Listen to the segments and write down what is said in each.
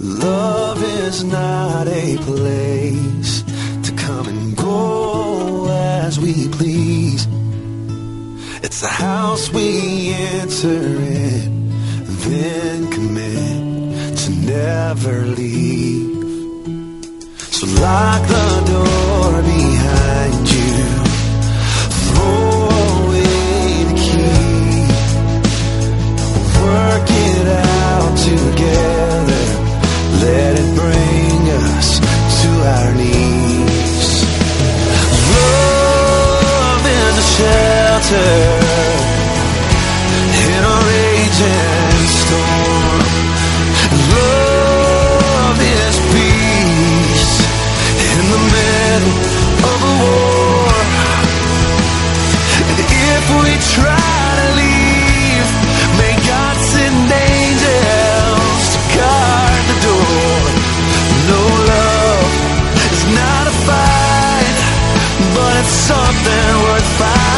Love is not a place to come and go as we please. It's a house we enter in, then commit to never leave. So lock the door. something worth fighting.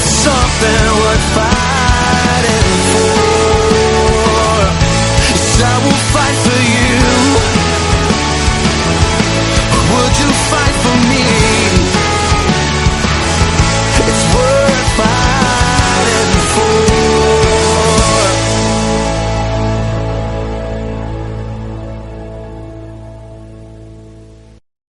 something worth fighting for. Yes, I will fight for